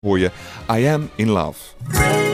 hoor je I Am In Love.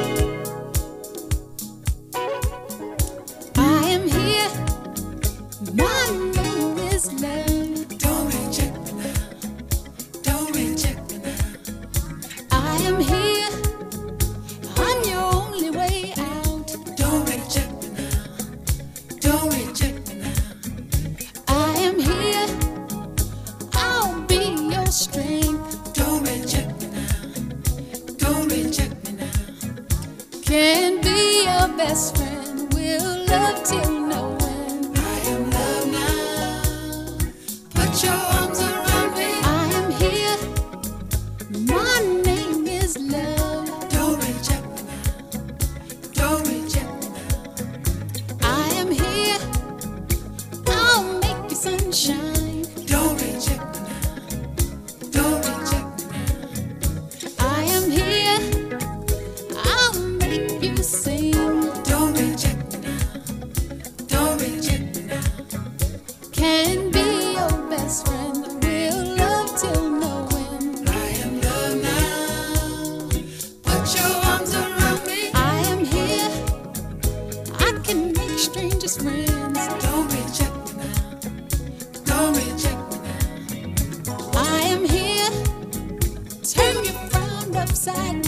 side.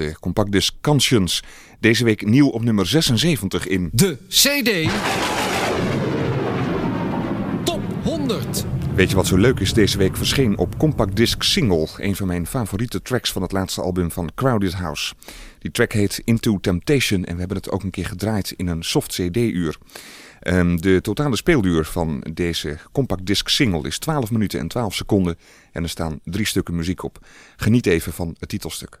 De compactdisc Conscience. Deze week nieuw op nummer 76 in De CD Top 100. Weet je wat zo leuk is? Deze week verscheen op Compact Disc Single. Een van mijn favoriete tracks van het laatste album van Crowded House. Die track heet Into Temptation en we hebben het ook een keer gedraaid in een soft CD-uur. Ehm, de totale speelduur van deze Compact Disc Single is 12 minuten en 12 seconden. En er staan drie stukken muziek op. Geniet even van het titelstuk.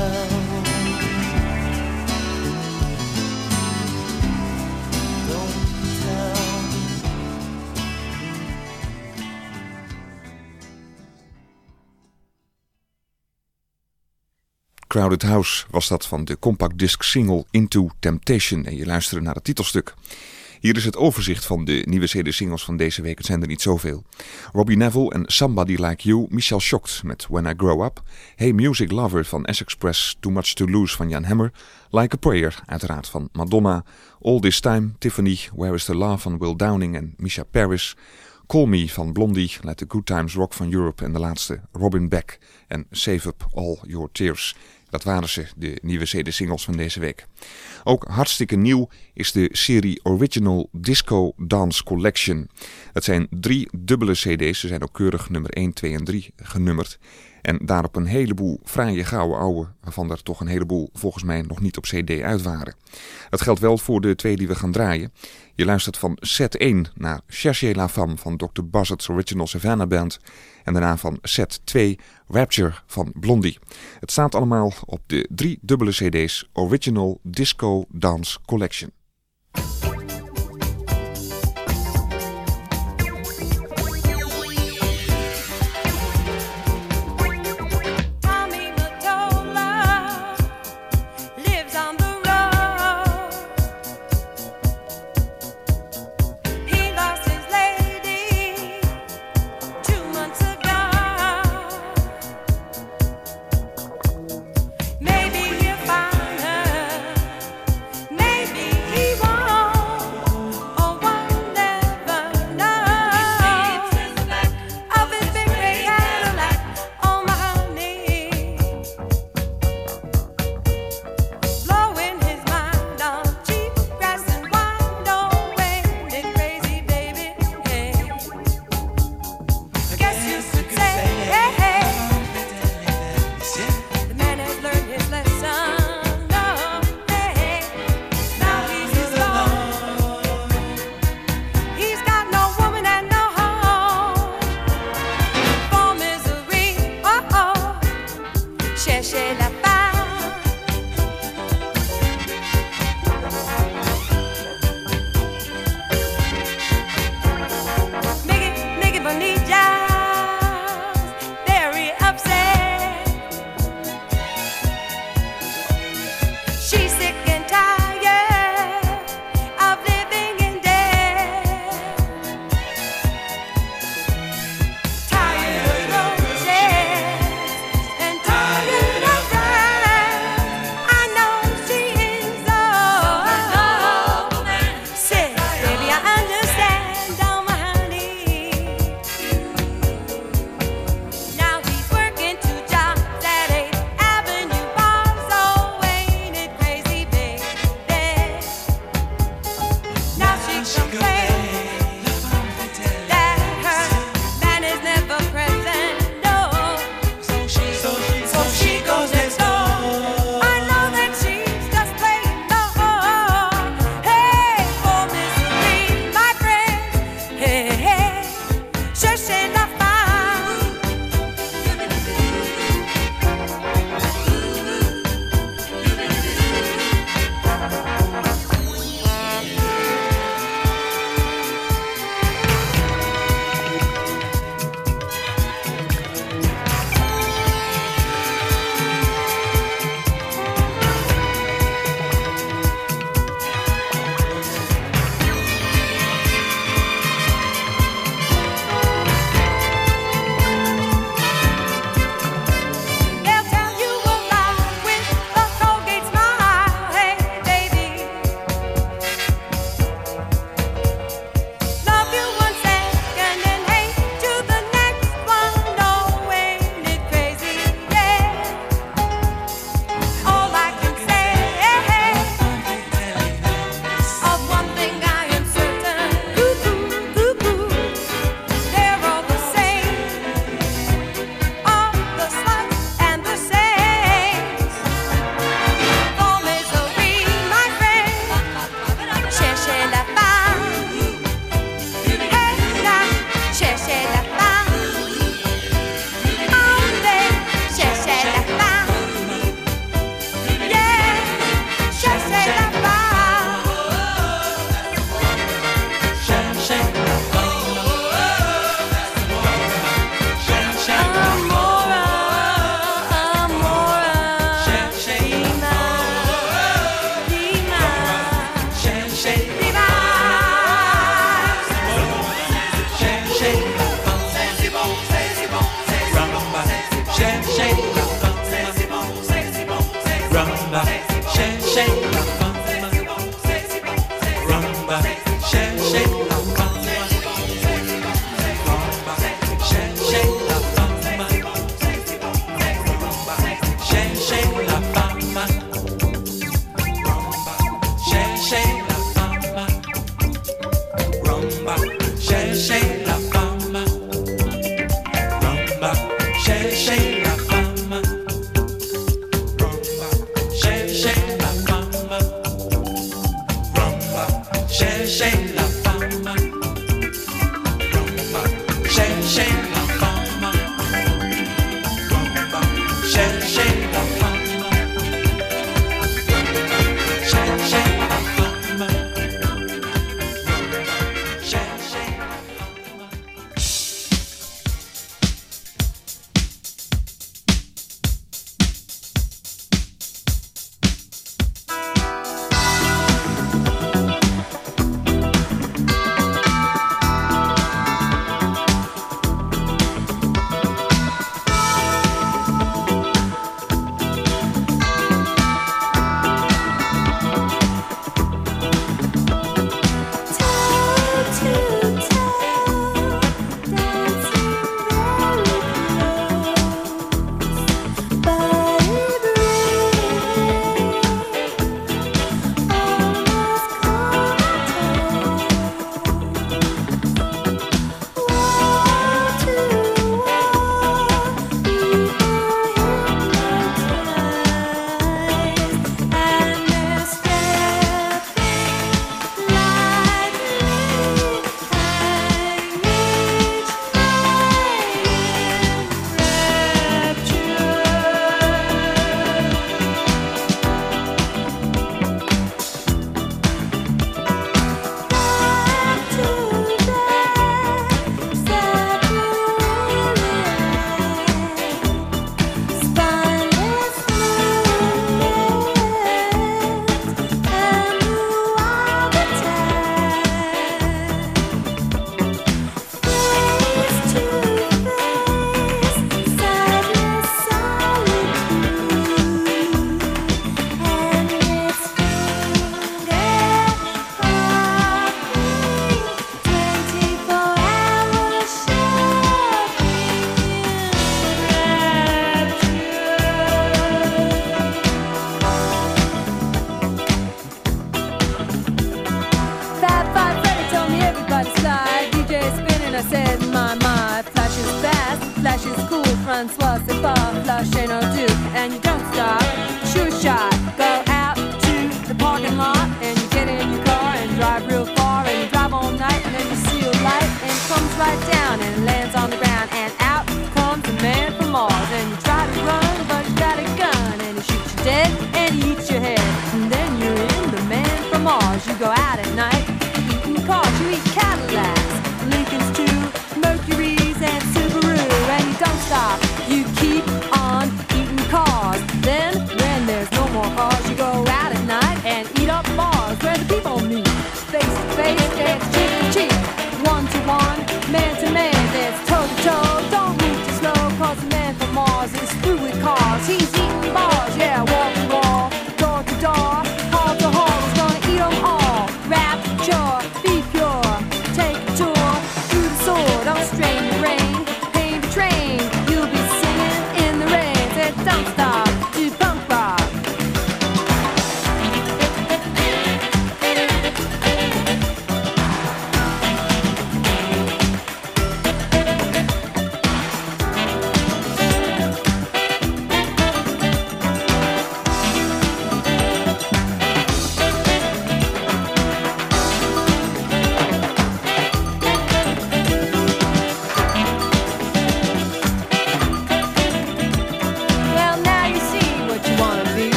Crowded House was dat van de compact disc single Into Temptation. En je luisterde naar het titelstuk. Hier is het overzicht van de nieuwe CD-singles van deze week. Het zijn er niet zoveel. Robbie Neville en Somebody Like You. Michelle Shocked met When I Grow Up. Hey Music Lover van Essex Press. Too Much To Lose van Jan Hammer. Like a Prayer uiteraard van Madonna. All This Time, Tiffany. Where Is The Love van Will Downing en Misha Paris. Call Me van Blondie. Let the Good Times Rock van Europe. En de laatste Robin Beck en Save Up All Your Tears. Dat waren ze, de nieuwe CD-singles van deze week. Ook hartstikke nieuw is de serie Original Disco Dance Collection. Het zijn drie dubbele CD's. Ze zijn ook keurig nummer 1, 2 en 3 genummerd. En daarop een heleboel fraaie gouden ouwe, waarvan er toch een heleboel volgens mij nog niet op CD uit waren. Dat geldt wel voor de twee die we gaan draaien. Je luistert van set 1 naar Cherchez la Femme van Dr. Buzzard's Original Savannah Band. En daarna van set 2 Rapture van Blondie. Het staat allemaal op de drie dubbele CD's Original Disco Dance Collection.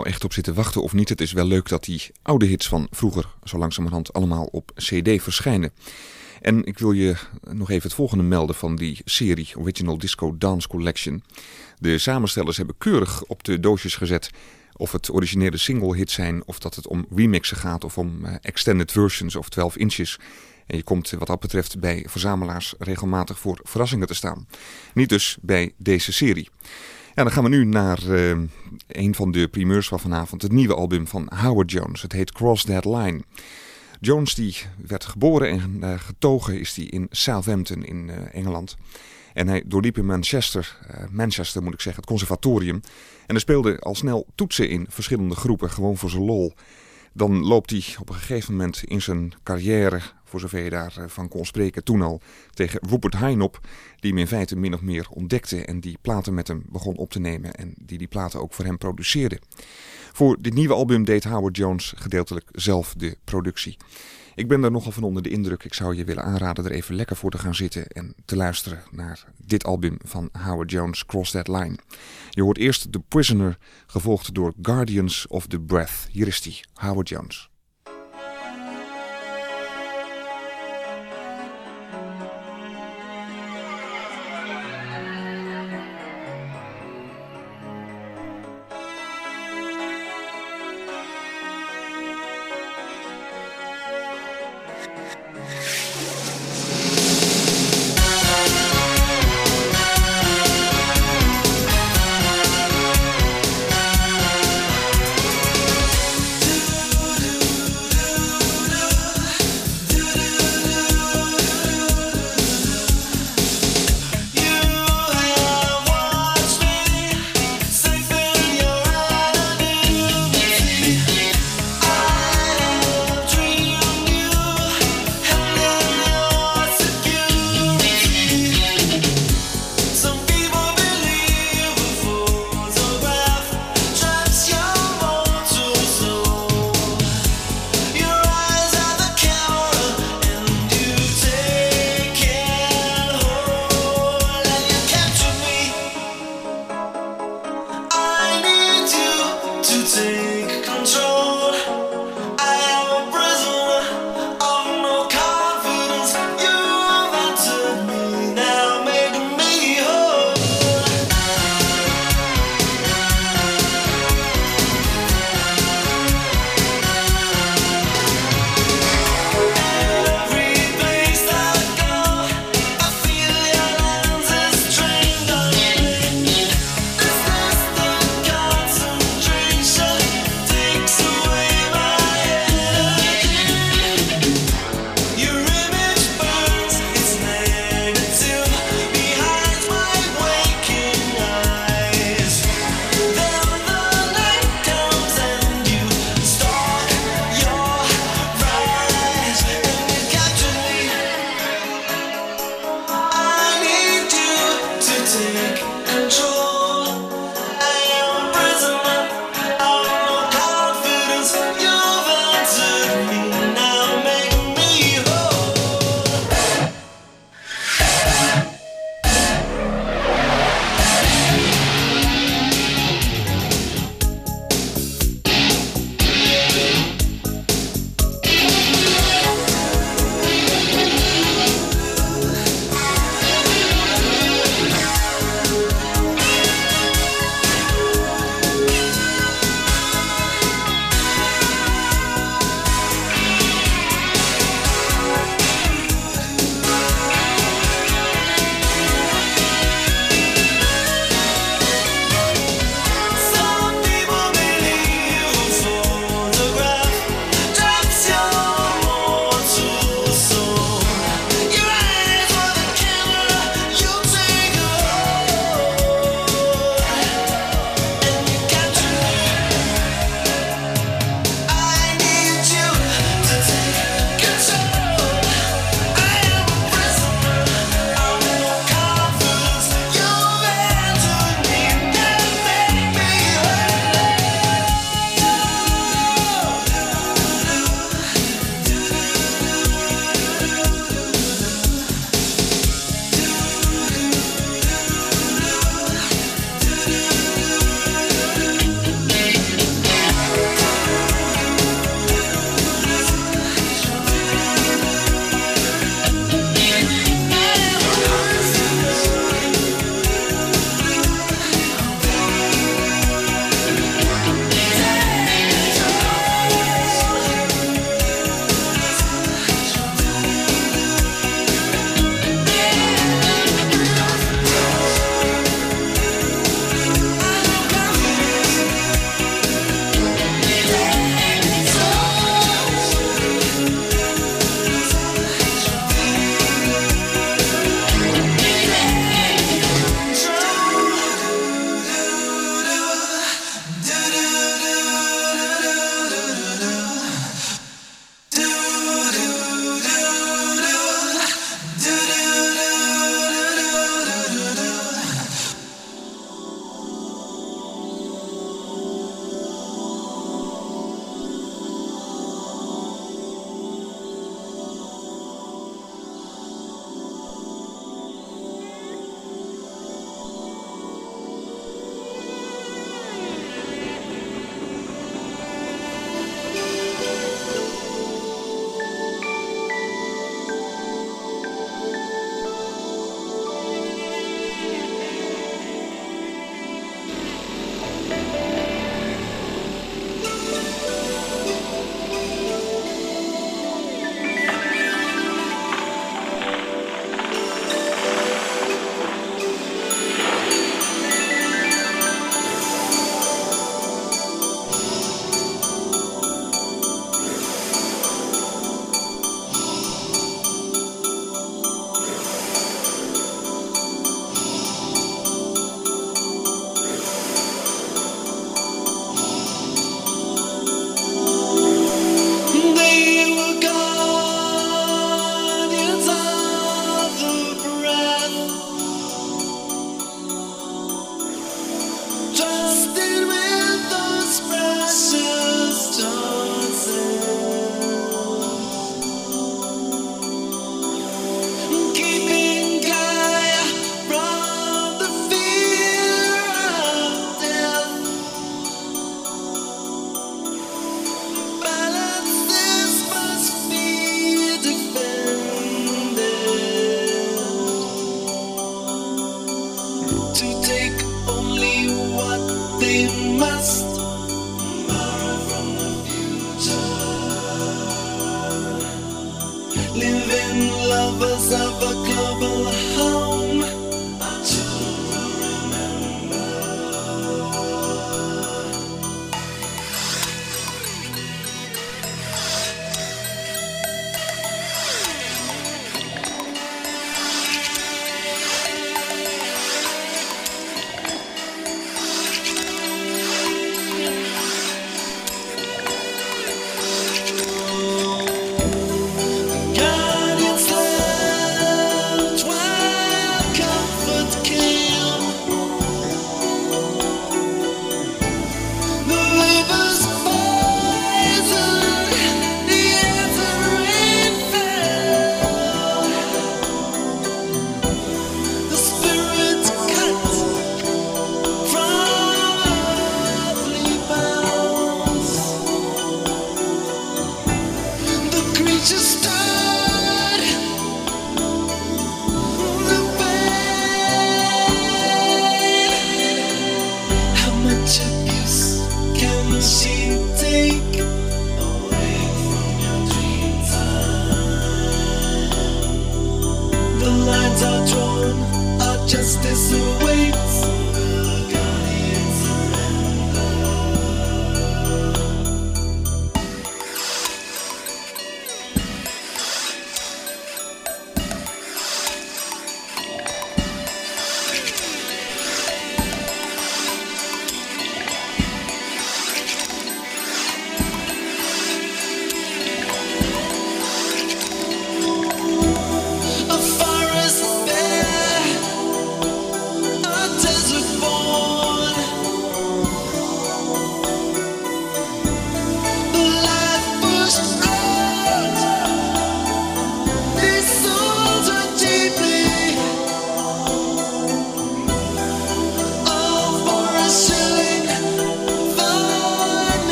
Nou echt op zit te wachten of niet, het is wel leuk dat die oude hits van vroeger zo langzamerhand allemaal op CD verschijnen. En ik wil je nog even het volgende melden van die serie Original Disco Dance Collection. De samenstellers hebben keurig op de doosjes gezet of het originele single hits zijn, of dat het om remixen gaat of om eh, extended versions of 12 inches. En je komt wat dat betreft bij verzamelaars regelmatig voor verrassingen te staan. Niet dus bij deze serie. Ja, dan gaan we nu naar eh, een van de primeurs van vanavond. Het nieuwe album van Howard Jones. Het heet Cross That Line. Jones die werd geboren en eh, getogen is die in Southampton in eh, Engeland. En hij doorliep in Manchester, Manchester moet ik zeggen, het conservatorium. En hij speelde al snel toetsen in verschillende groepen, gewoon voor zijn lol. Dan loopt hij op een gegeven moment in zijn carrière, voor zover je daarvan kon spreken, toen al tegen Rupert Hine op. Die hem in feite min of meer ontdekte en die platen met hem begon op te nemen. En die die platen ook voor hem produceerde. Voor dit nieuwe album deed Howard Jones gedeeltelijk zelf de productie. Ik ben er nogal van onder de indruk. Ik zou je willen aanraden er even lekker voor te gaan zitten en te luisteren naar dit album van Howard Jones, Cross That Line. Je hoort eerst The Prisoner, gevolgd door Guardians of the Breath. Hier is die, Howard Jones.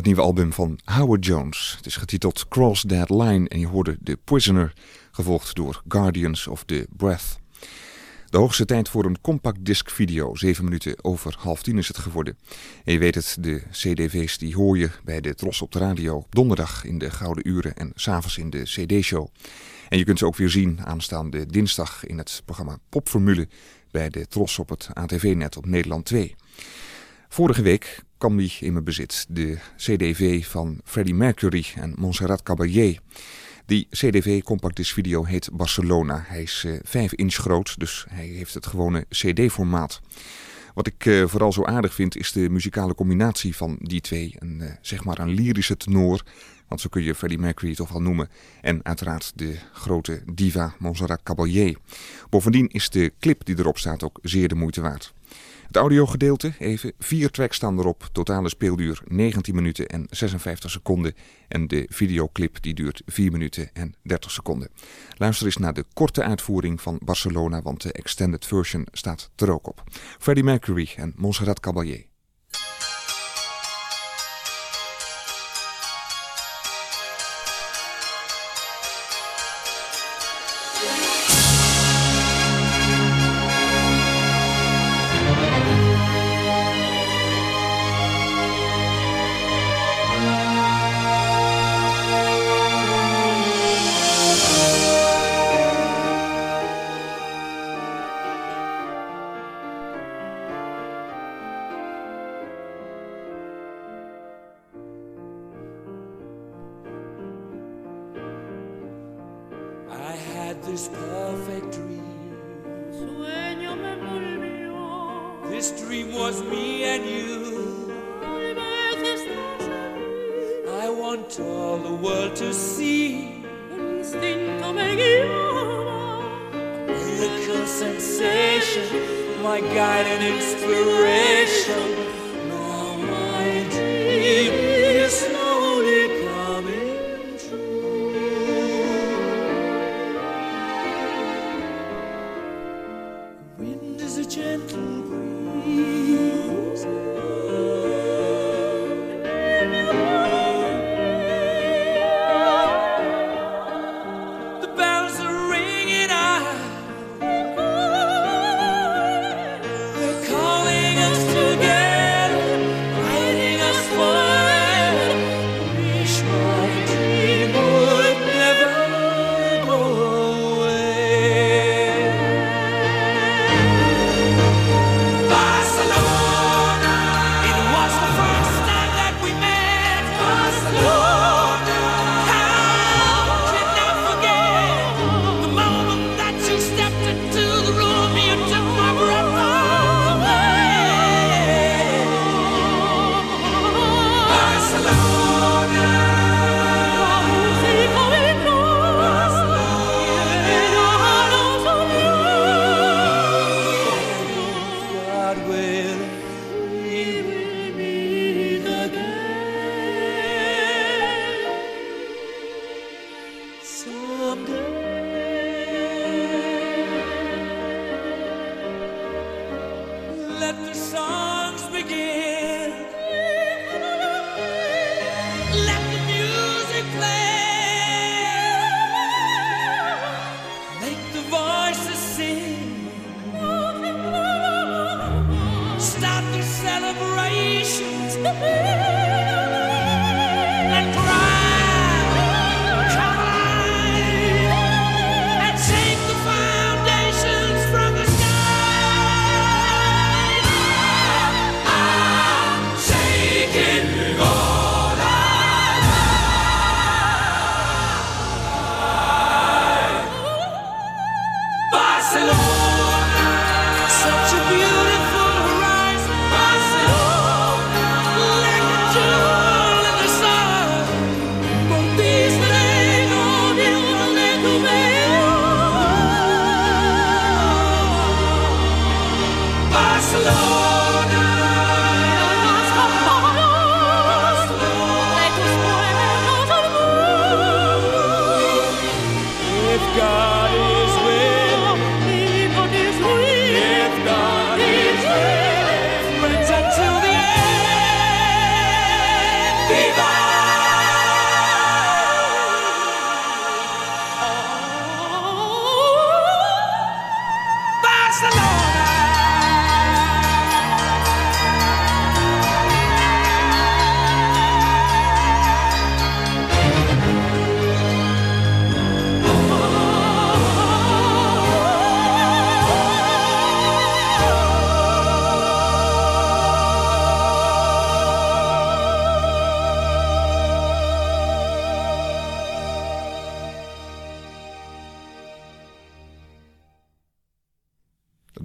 Het nieuwe album van Howard Jones. Het is getiteld Cross That Line en je hoorde The Prisoner, gevolgd door Guardians of the Breath. De hoogste tijd voor een compact disc video. Zeven minuten over half tien is het geworden. En je weet het, de cdv's die hoor je bij de Tros op de radio op donderdag in de Gouden Uren en s'avonds in de cd-show. En je kunt ze ook weer zien aanstaande dinsdag in het programma Popformule bij de Tros op het ATV-net op Nederland 2. Vorige week kwam die in mijn bezit, de CDV van Freddie Mercury en Montserrat Caballé. Die CDV Compact Disc Video heet Barcelona. Hij is eh 5 inch groot, dus hij heeft het gewone CD-formaat. Wat ik eh, vooral zo aardig vind is de muzikale combinatie van die twee. Een, eh, zeg maar een lyrische tenor, want zo kun je Freddie Mercury toch wel noemen. En uiteraard de grote diva Montserrat Caballé. Bovendien is de clip die erop staat ook zeer de moeite waard. Het audiogedeelte, even, vier tracks staan erop. Totale speelduur 19 minuten en 56 seconden. En de videoclip die duurt 4 minuten en 30 seconden. Luister eens naar de korte uitvoering van Barcelona, want de extended version staat er ook op. Freddie Mercury en Montserrat Caballé.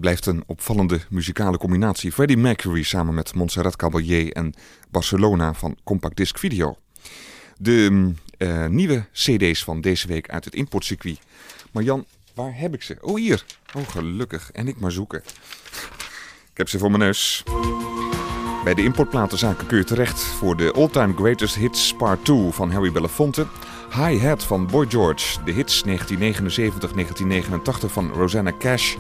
Blijft een opvallende muzikale combinatie. Freddie Mercury samen met Montserrat Caballé en Barcelona van Compact Disc Video. De mm, eh, nieuwe cd's van deze week uit het importcircuit. Maar Jan, waar heb ik ze? Oh, hier. Oh, gelukkig. En ik maar zoeken. Ik heb ze voor mijn neus. Bij de importplatenzaken kun je terecht voor de All-Time Greatest Hits Part 2 van Harry Belafonte. High Hat van Boy George. De hits 1979-1989 van Rosanna Cash.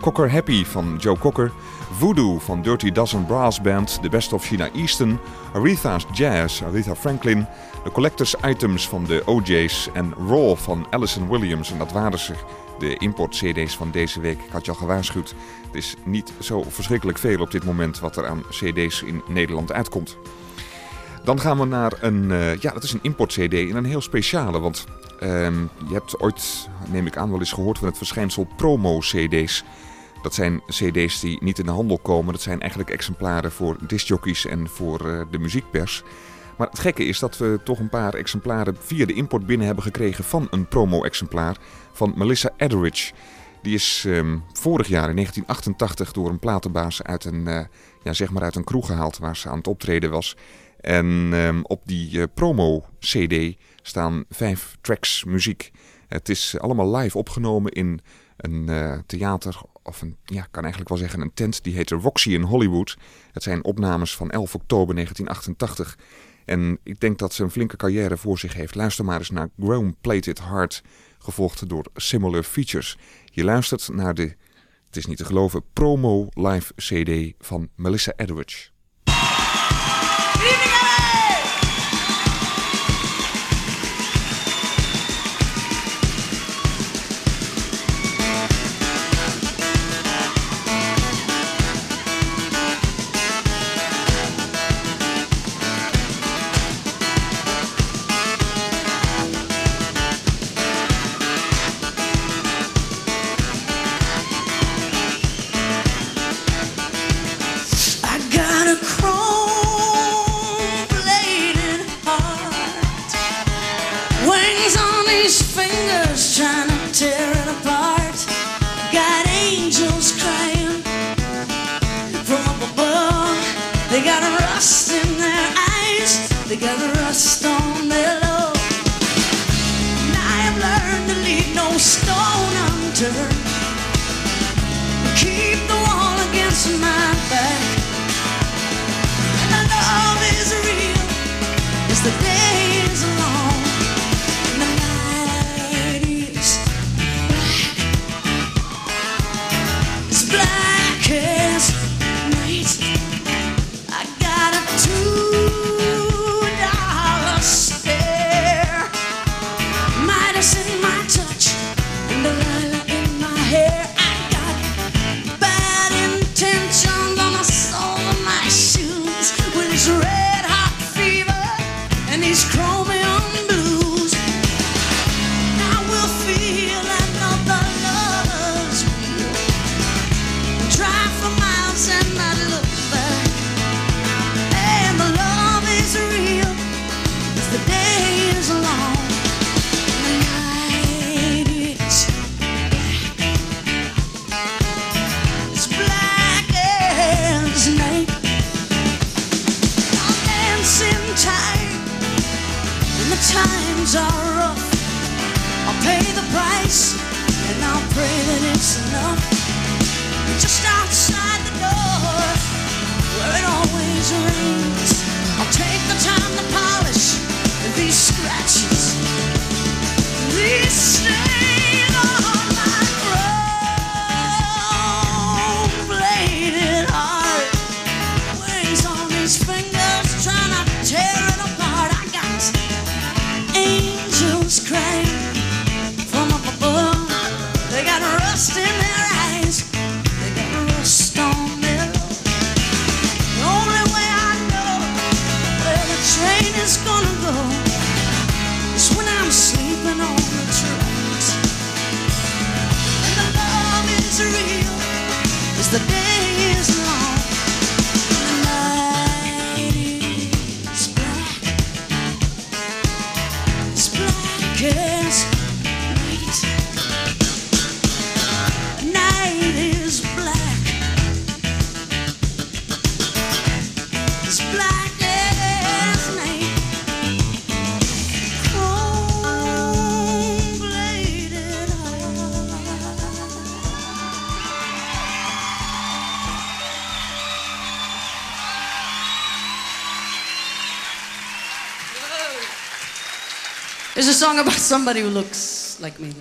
Cocker Happy van Joe Cocker. Voodoo van Dirty Dozen Brass Band. The Best of Sheena Easton. Aretha's Jazz, Aretha Franklin. De Collectors Items van de OJ's. En Raw van Alison Williams. En dat waren ze, de import-CD's van deze week. Ik had je al gewaarschuwd. Het is niet zo verschrikkelijk veel op dit moment wat er aan CD's in Nederland uitkomt. Dan gaan we naar een, eh, ja, dat is een import-CD en een heel speciale. Want ehm, je hebt ooit, neem ik aan, wel eens gehoord van het verschijnsel promo-CD's. Dat zijn CD's die niet in de handel komen. Dat zijn eigenlijk exemplaren voor discjockeys en voor eh, de muziekpers. Maar het gekke is dat we toch een paar exemplaren via de import binnen hebben gekregen van een promo-exemplaar van Melissa Etheridge. Die is ehm, vorig jaar in 1988 door een platenbaas uit een, eh, ja, zeg maar uit een kroeg gehaald waar ze aan het optreden was. En ehm, op die eh, promo-CD staan vijf tracks muziek. Het is allemaal live opgenomen in een theater, of een, ja, kan eigenlijk wel zeggen een tent. Die heet de Roxy in Hollywood. Het zijn opnames van 11 oktober 1988. En ik denk dat ze een flinke carrière voor zich heeft. Luister maar eens naar Grown Played It Hard, gevolgd door Similar Features. Je luistert naar de, het is niet te geloven, promo live CD van Melissa Etheridge. Trying to tear it apart. Got angels crying from up above. They got rust in their eyes, they got rust on their love. And I have learned to leave no stone unturned. Keep the wall against my back. And love is real as the day is long. I'll take the time song about somebody who looks like me.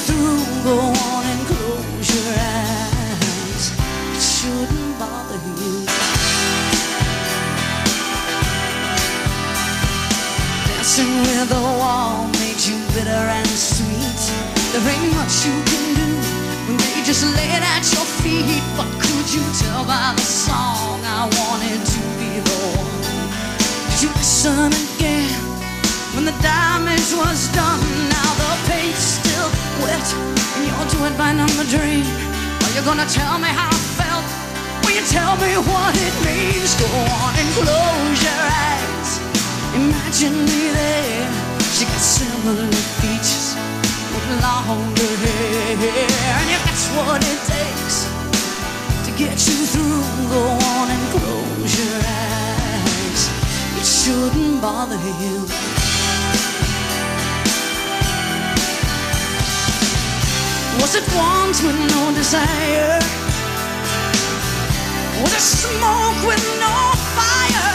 Through, go on and close your eyes. It shouldn't bother you. Dancing with the wall made you bitter and sweet. There ain't much you can do when they just lay at your feet. But could you tell by the song I wanted to be the one? You listen again when the damage was done? Now the paint's wet and you're doing by number dream. Are you gonna tell me how I felt? Will you tell me what it means? Go on and close your eyes. Imagine me there. She got similar features with longer hair. And if that's what it takes to get you through, go on and close your eyes. It shouldn't bother you. Was it want with no desire? Was it smoke with no fire?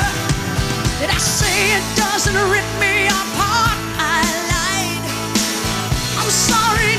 Did I say it doesn't rip me apart? I lied. I'm sorry,